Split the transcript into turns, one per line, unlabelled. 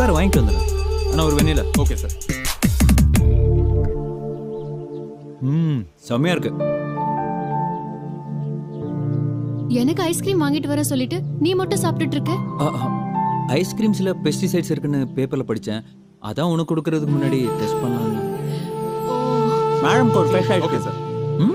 உட்கார வாங்கிட்டு வந்துடுறேன் ஆனால் ஒரு வெண்ணில.
Okay sir.
ம் செம்மையா இருக்கு.
எனக்கு ஐஸ்கிரீம் வாங்கிட்டு வர சொல்லிட்டு நீ மட்டும் சாப்பிட்டுட்டு இருக்க?
ஐஸ்கிரீம்ஸில் பெஸ்டிசைட்ஸ் இருக்குன்னு பேப்பரில் படித்தேன் அதான் உனக்கு கொடுக்கறதுக்கு முன்னாடி டெஸ்ட் பண்ணலான்னு madam code fresh
okay sir
ம்?